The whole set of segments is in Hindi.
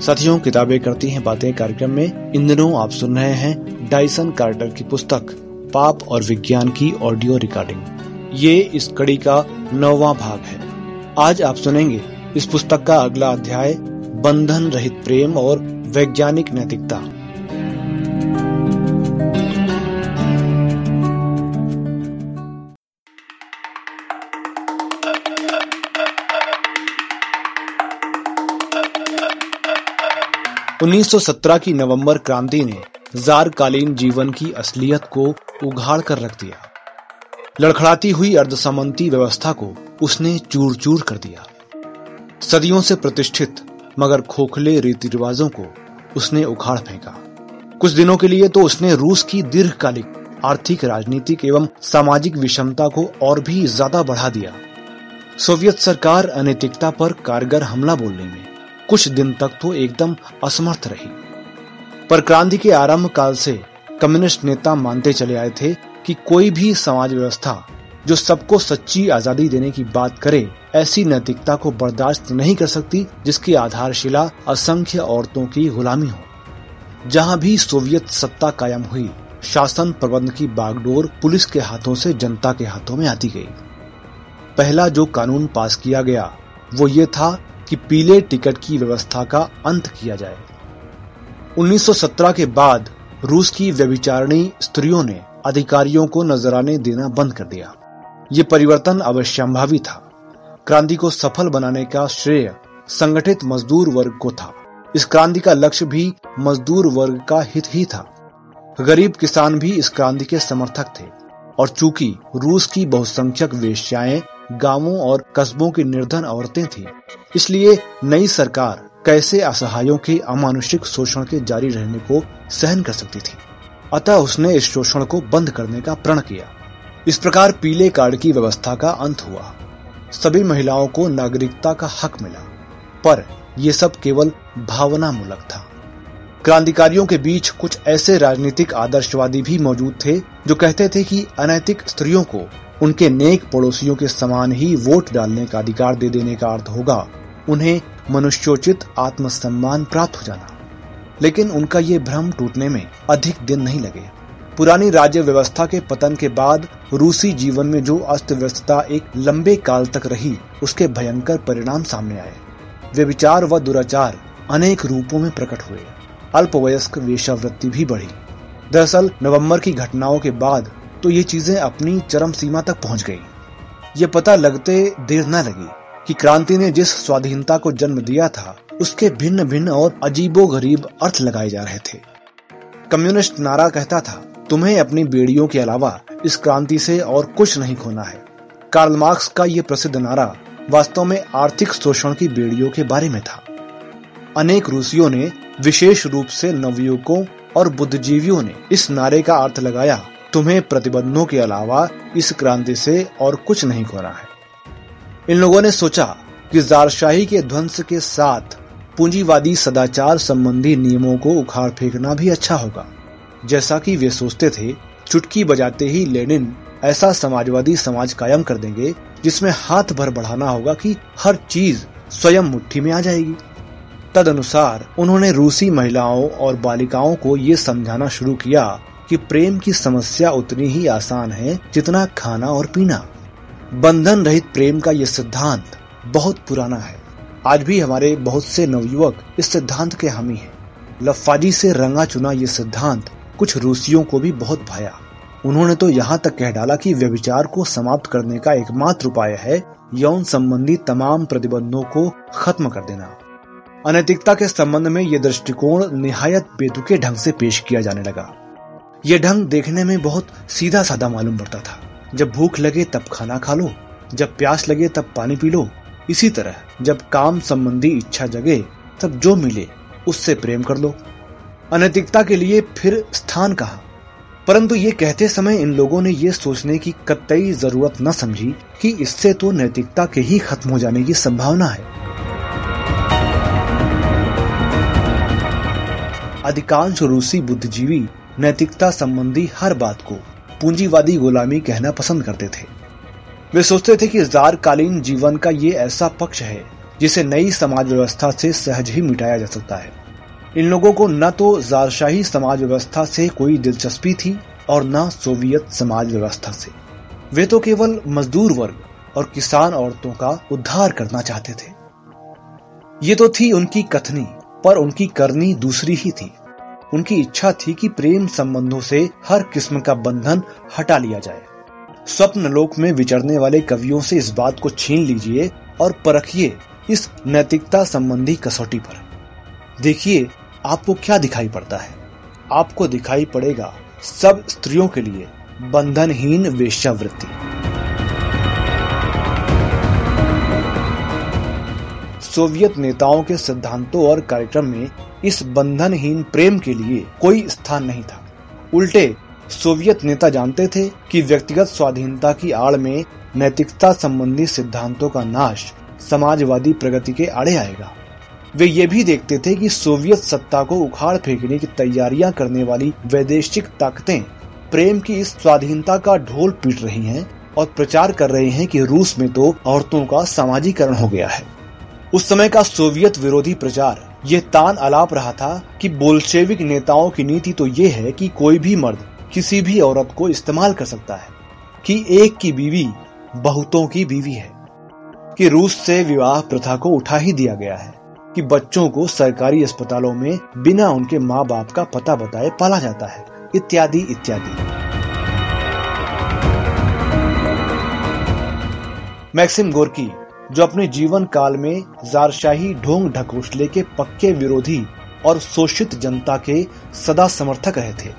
साथियों, किताबें करती हैं बातें कार्यक्रम में। इन दिनों आप सुन रहे हैं डाइसन कार्टर की पुस्तक, पाप और विज्ञान की ऑडियो रिकॉर्डिंग ये इस कड़ी का नौवा भाग है। आज आप सुनेंगे इस पुस्तक का अगला अध्याय, बंधन रहित प्रेम और वैज्ञानिक नैतिकता। 1917 की नवंबर क्रांति ने जार कालीन जीवन की असलियत को उघाड़ कर रख दिया। लड़खड़ाती हुई अर्धसामंती व्यवस्था को उसने चूर चूर कर दिया। सदियों से प्रतिष्ठित, मगर खोखले रीति रिवाजों को उसने उखाड़ फेंका। कुछ दिनों के लिए तो उसने रूस की दीर्घकालिक आर्थिक, राजनीतिक एवं सामाजिक विषमता को और भी ज़्यादा बढ़ा दिया। सोवियत सरकार अनैतिकता पर कारगर हमला बोलने में कुछ दिन तक तो एकदम असमर्थ रही। पर क्रांति के आरंभ काल से कम्युनिस्ट नेता मानते चले आए थे कि कोई भी समाज व्यवस्था जो सबको सच्ची आज़ादी देने की बात करे, ऐसी नैतिकता को बर्दाश्त नहीं कर सकती, जिसकी आधारशिला असंख्य औरतों की गुलामी हो। जहाँ भी सोवियत सत्ता कायम हुई, शासन प्रबंध की बागडोर पुलिस के हाथों से जनता के हाथों में आती गई। पहला जो कानून पास किया गया, वो ये था कि पीले टिकट की व्यवस्था का अंत किया जाए। 1917 के बाद रूस की व्यभिचारणी स्त्रियों ने अधिकारियों को नजराने देना बंद कर दिया। ये परिवर्तन अवश्यंभावी था। क्रांति को सफल बनाने का श्रेय संगठित मजदूर वर्ग को था। इस क्रांति का लक्ष्य भी मजदूर वर्ग का हित ही था। गरीब किसान भी इस क्रांति के समर्थक थे और चूँकि रूस की बहुसंख्यक वेश्याएँ गाँवों और कस्बों की निर्धन औरतें थी। इसलिए नई सरकार कैसे असहायों के अमानुषिक शोषण के जारी रहने को सहन कर सकती थी। अतः उसने इस शोषण को बंद करने का प्रण किया। इस प्रकार पीले कार्ड की व्यवस्था का अंत हुआ। सभी महिलाओं को नागरिकता का हक मिला। पर यह सब केवल भावना मूलक था। क्रांतिकारियों के बीच कुछ ऐसे राजनीतिक आदर्शवादी भी मौजूद थे जो कहते थे कि अनैतिक स्त्रियों को उनके नेक पड़ोसियों के समान ही वोट डालने का अधिकार दे देने का अर्थ होगा। उन्हें मनुष्योचित आत्मसम्मान प्राप्त हो जाना। लेकिन उनका ये भ्रम टूटने में अधिक दिन नहीं लगे। पुरानी राज्य व्यवस्था के पतन के बाद रूसी जीवन में जो अस्त व्यवस्था एक लंबे काल तक रही, उसके भयंकर परिणाम सामने आए। वे विचार व दुराचार अनेक रूपों में प्रकट हुए। अल्पवयस्क वेशावृत्ति भी बढ़ी। दरअसल नवंबर की घटनाओं के बाद तो ये चीज़ें अपनी चरम सीमा तक पहुँच गई। ये पता लगते देर न लगी कि क्रांति ने जिस स्वाधीनता को जन्म दिया था, उसके भिन्न भिन्न और अजीबो गरीब अर्थ लगाए जा रहे थे। कम्युनिस्ट नारा कहता था, तुम्हें अपनी बेड़ियों के अलावा इस क्रांति से और कुछ नहीं खोना है। कार्ल मार्क्स का ये प्रसिद्ध नारा वास्तव में आर्थिक शोषण की बेड़ियों के बारे में था। अनेक रूसियों ने विशेष रूप से नवयुवकों और बुद्धिजीवियों ने इस नारे का अर्थ लगाया तुम्हें प्रतिबंधों के अलावा इस क्रांति से और कुछ नहीं खोना है। इन लोगों ने सोचा कि जारशाही के ध्वंस के साथ पूंजीवादी सदाचार संबंधी नियमों को उखाड़ फेंकना भी अच्छा होगा। जैसा कि वे सोचते थे, चुटकी बजाते ही लेनिन ऐसा समाजवादी समाज कायम कर देंगे, जिसमें हाथ भर बढ़ाना होगा कि हर चीज़ स्वयं मुट्ठी में आ जाएगी। तद अनुसार उन्होंने रूसी महिलाओं और बालिकाओं को ये समझाना शुरू किया कि प्रेम की समस्या उतनी ही आसान है जितना खाना और पीना। बंधन रहित प्रेम का यह सिद्धांत बहुत पुराना है। आज भी हमारे बहुत से नवयुवक इस सिद्धांत के हामी हैं। लफाजी से रंगा चुना यह सिद्धांत कुछ रूसियों को भी बहुत भाया। उन्होंने तो यहाँ तक कह डाला कि व्यभिचार को समाप्त करने का एकमात्र उपाय है यौन संबंधी तमाम प्रतिबंधों को खत्म कर देना। अनैतिकता के संबंध में ये दृष्टिकोण निहायत बेतुके ढंग से पेश किया जाने लगा। यह ढंग देखने में बहुत सीधा साधा मालूम पड़ता था। जब भूख लगे तब खाना खा लो, जब प्यास लगे तब पानी पी लो। इसी तरह जब काम संबंधी इच्छा जगे तब जो मिले उससे प्रेम कर लो। अनैतिकता के लिए फिर स्थान कहा। परंतु ये कहते समय इन लोगों ने ये सोचने की कतई ज़रूरत न समझी कि इससे तो नैतिकता के ही खत्म हो जाने की संभावना है। अधिकांश रूसी बुद्धिजीवी नैतिकता संबंधी हर बात को पूंजीवादी गुलामी कहना पसंद करते थे। वे सोचते थे कि जारकालीन जीवन का ये ऐसा पक्ष है, जिसे नई समाज व्यवस्था से सहज ही मिटाया जा सकता है। इन लोगों को न तो जारशाही समाज व्यवस्था से कोई दिलचस्पी थी और न सोवियत समाज व्यवस्था से। वे तो केवल मजदूर वर्ग और किसान औरतों का उद्धार करना चाहते थे। ये तो थी उनकी कथनी, पर उनकी करनी दूसरी ही थी। उनकी इच्छा थी कि प्रेम संबंधों से हर किस्म का बंधन हटा लिया जाए। स्वप्न लोक में विचरने वाले कवियों से इस बात को छीन लीजिए और परखिए इस नैतिकता संबंधी कसौटी पर। देखिए, आपको क्या दिखाई पड़ता है। आपको दिखाई पड़ेगा सब स्त्रियों के लिए बंधनहीन वेश्यावृत्ति। सोवियत नेताओं के सिद्धांतों और कार्यक्रम में इस बंधनहीन प्रेम के लिए कोई स्थान नहीं था। उल्टे, सोवियत नेता जानते थे कि व्यक्तिगत स्वाधीनता की आड़ में नैतिकता संबंधी सिद्धांतों का नाश समाजवादी प्रगति के आड़े आएगा। वे ये भी देखते थे कि सोवियत सत्ता को उखाड़ फेंकने की तैयारियाँ करने वाली वैदेशिक ताकतें प्रेम की इस स्वाधीनता का ढोल पीट रही हैं और प्रचार कर रहे हैं कि रूस में तो औरतों का सामाजिकरण हो गया है। उस समय का सोवियत विरोधी प्रचार। ये तान अलाप रहा था कि बोल्शेविक नेताओं की नीति तो ये है कि कोई भी मर्द किसी भी औरत को इस्तेमाल कर सकता है, कि एक की बीवी बहुतों की बीवी है। कि रूस से विवाह प्रथा को उठा ही दिया गया है कि बच्चों को सरकारी अस्पतालों में बिना उनके माँ बाप का पता बताए पाला जाता है, इत्यादि इत्यादि। मैक्सिम गोरकी जो अपने जीवन काल में जारशाही ढोंग ढकोसले के पक्के विरोधी और शोषित जनता के सदा समर्थक रहे थे।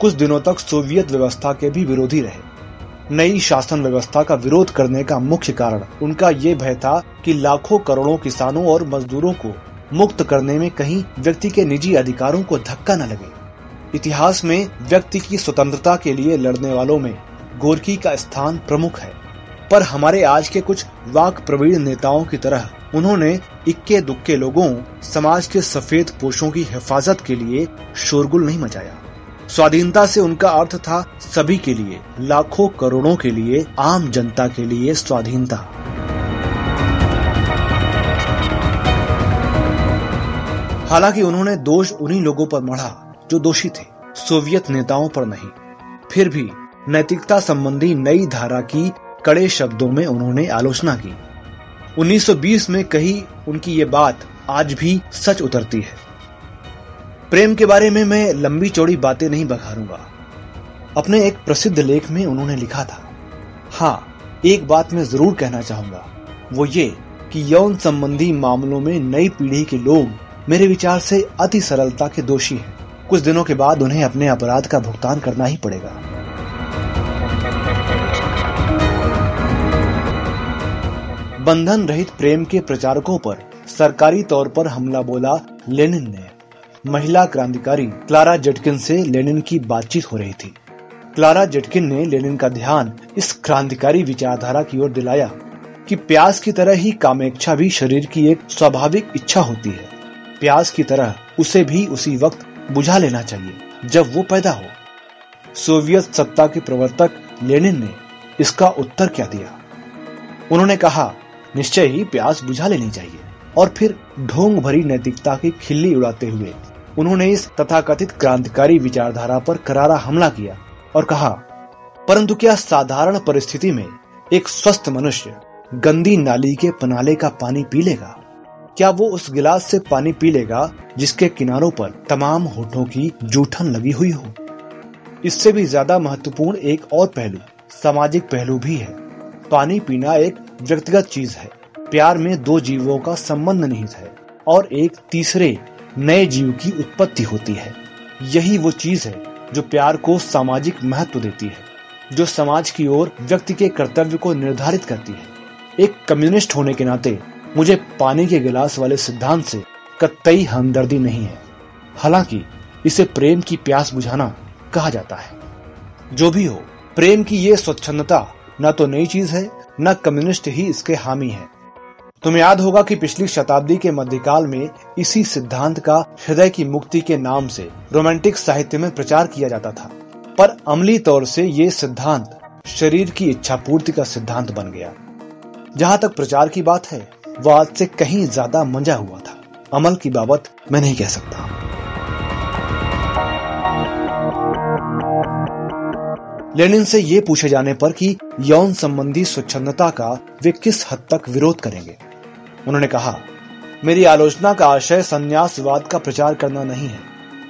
कुछ दिनों तक सोवियत व्यवस्था के भी विरोधी रहे। नई शासन व्यवस्था का विरोध करने का मुख्य कारण उनका ये भय था कि लाखों करोड़ों किसानों और मजदूरों को मुक्त करने में कहीं व्यक्ति के निजी अधिकारों को धक्का न लगे। इतिहास में व्यक्ति की स्वतंत्रता के लिए लड़ने वालों में गोरकी का स्थान प्रमुख है। पर हमारे आज के कुछ वाक प्रवीण नेताओं की तरह, उन्होंने इक्के दुक्के लोगों, समाज के सफ़ेद पोषों की हिफाजत के लिए शोरगुल नहीं मचाया। स्वाधीनता से उनका अर्थ था सभी के लिए, लाखों करोड़ों के लिए, आम जनता के लिए स्वाधीनता। हालाँकि उन्होंने दोष उन्हीं लोगों पर मढ़ा, जो दोषी थे, सोवियत नेताओं पर नहीं। फिर भी नैतिकता संबंधी नई धारा की कड़े शब्दों में उन्होंने आलोचना की। 1920 में कही उनकी ये बात आज भी सच उतरती है। प्रेम के बारे में मैं लंबी चौड़ी बातें नहीं बघारूँगा। अपने एक प्रसिद्ध लेख में उन्होंने लिखा था। हाँ एक बात मैं ज़रूर कहना चाहूँगा। वो ये कि यौन संबंधी मामलों में नई पीढ़ी के लोग मेरे विचार से अति सरलता के दोषी हैं। कुछ दिनों के बाद उन्हें अपने अपराध का भुगतान करना ही पड़ेगा। बंधन रहित प्रेम के प्रचारकों पर सरकारी तौर पर हमला बोला लेनिन ने। महिला क्रांतिकारी क्लारा जटकिन से लेनिन की बातचीत हो रही थी। क्लारा जटकिन ने लेनिन का ध्यान इस क्रांतिकारी विचारधारा की ओर दिलाया कि प्यास की तरह ही कामेच्छा भी शरीर की एक स्वाभाविक इच्छा होती है। प्यास की तरह उसे भी उसी वक्त बुझा लेना चाहिए, जब वो पैदा हो। सोवियत सत्ता के प्रवर्तक लेनिन ने इसका उत्तर क्या दिया? उन्होंने कहा निश्चय ही प्यास बुझा लेनी चाहिए। और फिर ढोंग भरी नैतिकता की खिल्ली उड़ाते हुए, उन्होंने इस तथाकथित क्रांतिकारी विचारधारा पर करारा हमला किया और कहा, परंतु क्या साधारण परिस्थिति में एक स्वस्थ मनुष्य गंदी नाली के पनाले का पानी पी लेगा? क्या वो उस गिलास से पानी पी लेगा जिसके किनारों पर तमाम होठों की जूठन लगी हुई हो? इससे भी ज़्यादा महत्वपूर्ण एक और पहलू, सामाजिक पहलू भी है। पानी पीना एक व्यक्तिगत चीज़ है। प्यार में दो जीवों का संबंध निहित है और एक तीसरे नए जीव की उत्पत्ति होती है। यही वो चीज़ है जो प्यार को सामाजिक महत्व देती है, जो समाज की ओर व्यक्ति के कर्तव्य को निर्धारित करती है। एक कम्युनिस्ट होने के नाते मुझे पानी के गिलास वाले सिद्धांत से कतई हमदर्दी नहीं है। हालाँकि इसे प्रेम की प्यास बुझाना कहा जाता है। जो भी हो, प्रेम की ये स्वच्छंदता न तो नई चीज़ है, न कम्युनिस्ट ही इसके हामी है। तुम्हें याद होगा कि पिछली शताब्दी के मध्यकाल में इसी सिद्धांत का हृदय की मुक्ति के नाम से रोमांटिक साहित्य में प्रचार किया जाता था। पर अमली तौर से ये सिद्धांत शरीर की इच्छा पूर्ति का सिद्धांत बन गया। जहाँ तक प्रचार की बात है, वह आज से कहीं ज़्यादा मंजा हुआ था। अमल की बाबत मैं नहीं कह सकता। लेनिन से ये पूछे जाने पर कि यौन संबंधी स्वच्छंदता का वे किस हद तक विरोध करेंगे? उन्होंने कहा, मेरी आलोचना का आशय संन्यासवाद का प्रचार करना नहीं है,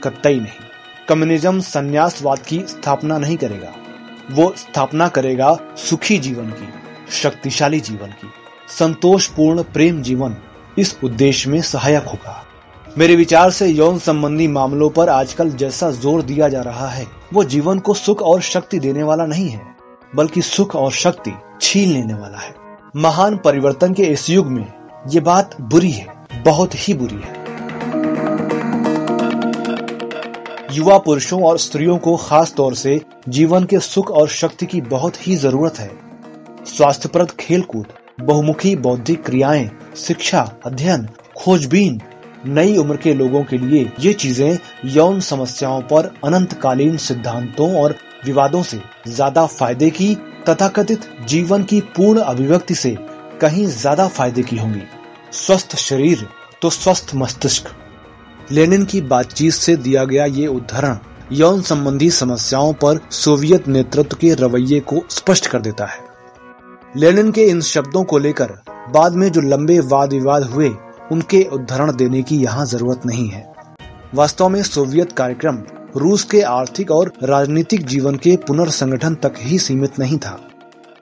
कतई नहीं। कम्युनिज्म संन्यासवाद की स्थापना नहीं करेगा। वो स्थापना करेगा सुखी जीवन की, शक्तिशाली जीवन की, संतोषपूर्ण प्रेम जीवन, इस उद्देश्य में सहायक होगा। मेरे विचार से यौन संबंधी मामलों पर आजकल जैसा ज़ोर दिया जा रहा है, वो जीवन को सुख और शक्ति देने वाला नहीं है, बल्कि सुख और शक्ति छीन लेने वाला है। महान परिवर्तन के इस युग में ये बात बुरी है, बहुत ही बुरी है। युवा पुरुषों और स्त्रियों को खास तौर से जीवन के सुख और शक्ति की बहुत ही ज़रूरत है। स्वास्थ्यप्रद खेलकूद, बहुमुखी बौद्धिक क्रियाएँ, शिक्षा, अध्ययन, खोजबीन नई उम्र के लोगों के लिए ये चीज़ें यौन समस्याओं पर अनंतकालीन सिद्धांतों और विवादों से ज़्यादा फ़ायदे की, तथाकथित जीवन की पूर्ण अभिव्यक्ति से कहीं ज़्यादा फ़ायदे की होंगी। स्वस्थ शरीर तो स्वस्थ मस्तिष्क। लेनिन की बातचीत से दिया गया ये उदाहरण यौन संबंधी समस्याओं पर सोवियत नेतृत्व के रवैये को स्पष्ट कर देता है। लेनिन के इन शब्दों को लेकर बाद में जो लंबे वाद विवाद हुए उनके उदाहरण देने की यहाँ ज़रूरत नहीं है। वास्तव में सोवियत कार्यक्रम रूस के आर्थिक और राजनीतिक जीवन के पुनर्संगठन तक ही सीमित नहीं था।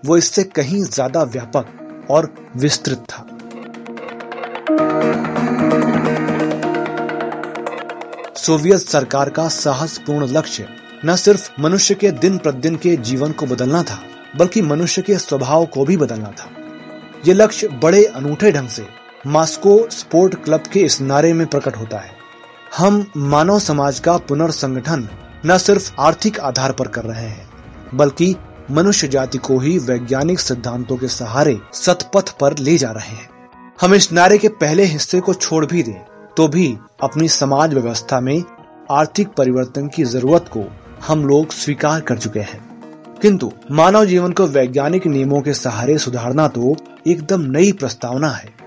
वो इससे कहीं ज़्यादा व्यापक और विस्तृत था। सोवियत सरकार का साहसपूर्ण लक्ष्य न सिर्फ़ मनुष्य के दिन प्रतिदिन के जीवन को बदलना था, बल्कि मनुष्य के स्वभाव को भी बदलना था। ये लक्ष्य बड़े अनूठे ढंग से मास्को स्पोर्ट क्लब के इस नारे में प्रकट होता है। हम मानव समाज का पुनर्संगठन न सिर्फ़ आर्थिक आधार पर कर रहे हैं, बल्कि मनुष्य जाति को ही वैज्ञानिक सिद्धांतों के सहारे सतपथ पर ले जा रहे हैं। हम इस नारे के पहले हिस्से को छोड़ भी दें तो भी अपनी समाज व्यवस्था में आर्थिक परिवर्तन की ज़रूरत को हम लोग स्वीकार कर चुके हैं। किंतु मानव जीवन को वैज्ञानिक नियमों के सहारे सुधारना तो एकदम नई प्रस्तावना है।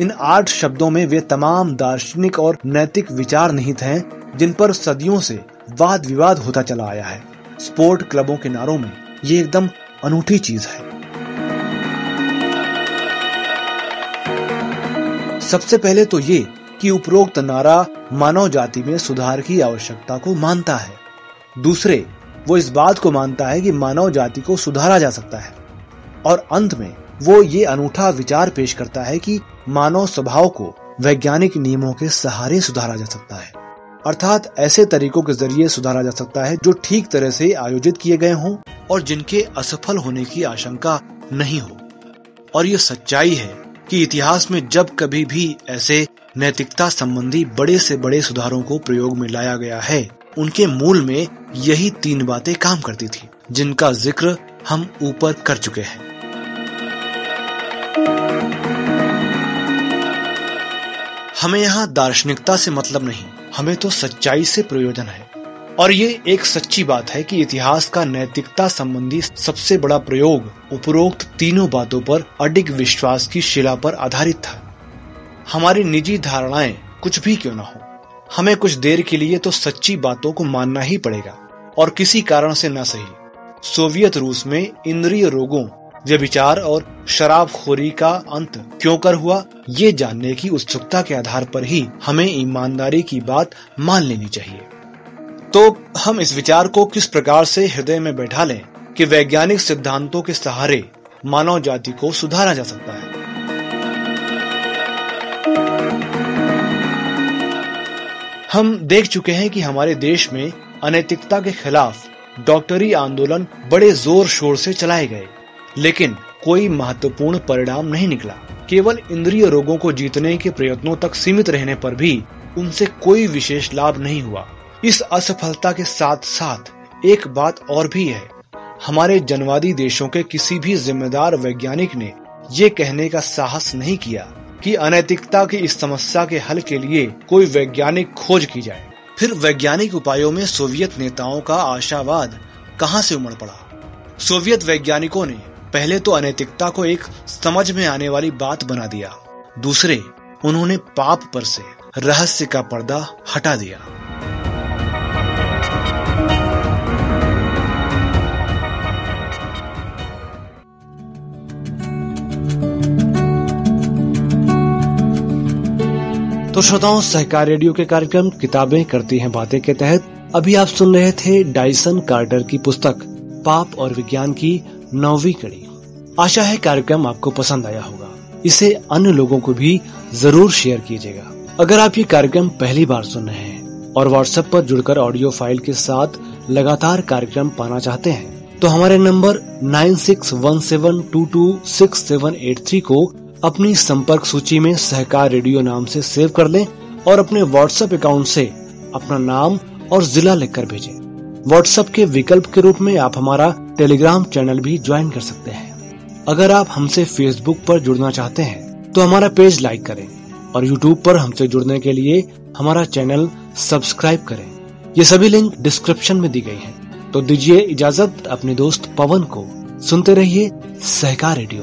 इन आठ शब्दों में वे तमाम दार्शनिक और नैतिक विचार निहित हैं, जिन पर सदियों से वाद विवाद होता चला आया है। स्पोर्ट क्लबों के नारों में ये एकदम अनूठी चीज़ है। सबसे पहले तो ये कि उपरोक्त नारा मानव जाति में सुधार की आवश्यकता को मानता है। दूसरे, वो इस बात को मानता है कि मानव जाति को सुधारा जा सकता है। और अंत में वो ये अनूठा विचार पेश करता है कि मानव स्वभाव को वैज्ञानिक नियमों के सहारे सुधारा जा सकता है। अर्थात ऐसे तरीकों के ज़रिए सुधारा जा सकता है जो ठीक तरह से आयोजित किए गए हों और जिनके असफल होने की आशंका नहीं हो। और ये सच्चाई है कि इतिहास में जब कभी भी ऐसे नैतिकता संबंधी बड़े से बड़े सुधारों को प्रयोग में लाया गया है, उनके मूल में यही तीन बातें काम करती थी, जिनका ज़िक्र हम ऊपर कर चुके हैं। हमें यहाँ दार्शनिकता से मतलब नहीं, हमें तो सच्चाई से प्रयोजन है। और ये एक सच्ची बात है कि इतिहास का नैतिकता संबंधी सबसे बड़ा प्रयोग उपरोक्त तीनों बातों पर अडिग विश्वास की शिला पर आधारित था। हमारी निजी धारणाएँ कुछ भी क्यों न हो? हमें कुछ देर के लिए तो सच्ची बातों को मानना ही पड़ेगा, और किसी कारण से न सही। सोवियत रूस में इंद्रिय रोगों व्यभिचार और शराबखोरी का अंत क्यों कर हुआ, ये जानने की उत्सुकता के आधार पर ही हमें ईमानदारी की बात मान लेनी चाहिए। तो हम इस विचार को किस प्रकार से हृदय में बैठा लें कि वैज्ञानिक सिद्धांतों के सहारे मानव जाति को सुधारा जा सकता है? हम देख चुके हैं कि हमारे देश में अनैतिकता के खिलाफ डॉक्टरी आंदोलन बड़े ज़ोर शोर से चलाए गए। लेकिन कोई महत्वपूर्ण परिणाम नहीं निकला। केवल इंद्रिय रोगों को जीतने के प्रयत्नों तक सीमित रहने पर भी उनसे कोई विशेष लाभ नहीं हुआ। इस असफलता के साथ साथ एक बात और भी है। हमारे जनवादी देशों के किसी भी जिम्मेदार वैज्ञानिक ने ये कहने का साहस नहीं किया कि अनैतिकता की इस समस्या के हल के लिए कोई वैज्ञानिक खोज की जाए। फिर वैज्ञानिक उपायों में सोवियत नेताओं का आशावाद कहाँ से उमड़ पड़ा? सोवियत वैज्ञानिकों ने पहले तो अनैतिकता को एक समझ में आने वाली बात बना दिया। दूसरे, उन्होंने पाप पर से रहस्य का पर्दा हटा दिया। तो श्रोताओं, सहकार रेडियो के कार्यक्रम किताबें करती हैं बातें के तहत। अभी आप सुन रहे थे डाइसन कार्टर की पुस्तक, पाप और विज्ञान की नौवीं कड़ी। आशा है कार्यक्रम आपको पसंद आया होगा। इसे अन्य लोगों को भी ज़रूर शेयर कीजिएगा। अगर आप ये कार्यक्रम पहली बार सुन रहे हैं और व्हाट्सएप पर जुड़कर ऑडियो फ़ाइल के साथ लगातार कार्यक्रम पाना चाहते हैं तो हमारे number nine six one seven two two six seven eight three को अपनी संपर्क सूची में सहकार रेडियो नाम से सेव कर लें और अपने व्हाट्सएप अकाउंट से अपना नाम और जिला लिखकर भेजें। व्हाट्सएप के विकल्प के रूप में आप हमारा टेलीग्राम चैनल भी ज्वाइन कर सकते हैं। अगर आप हमसे फेसबुक पर जुड़ना चाहते हैं तो हमारा पेज लाइक करें और यूट्यूब पर हमसे जुड़ने के लिए हमारा चैनल सब्सक्राइब करें। ये सभी लिंक डिस्क्रिप्शन में दी गई है। तो दीजिए इजाज़त अपने दोस्त पवन को। सुनते रहिए सहकार रेडियो।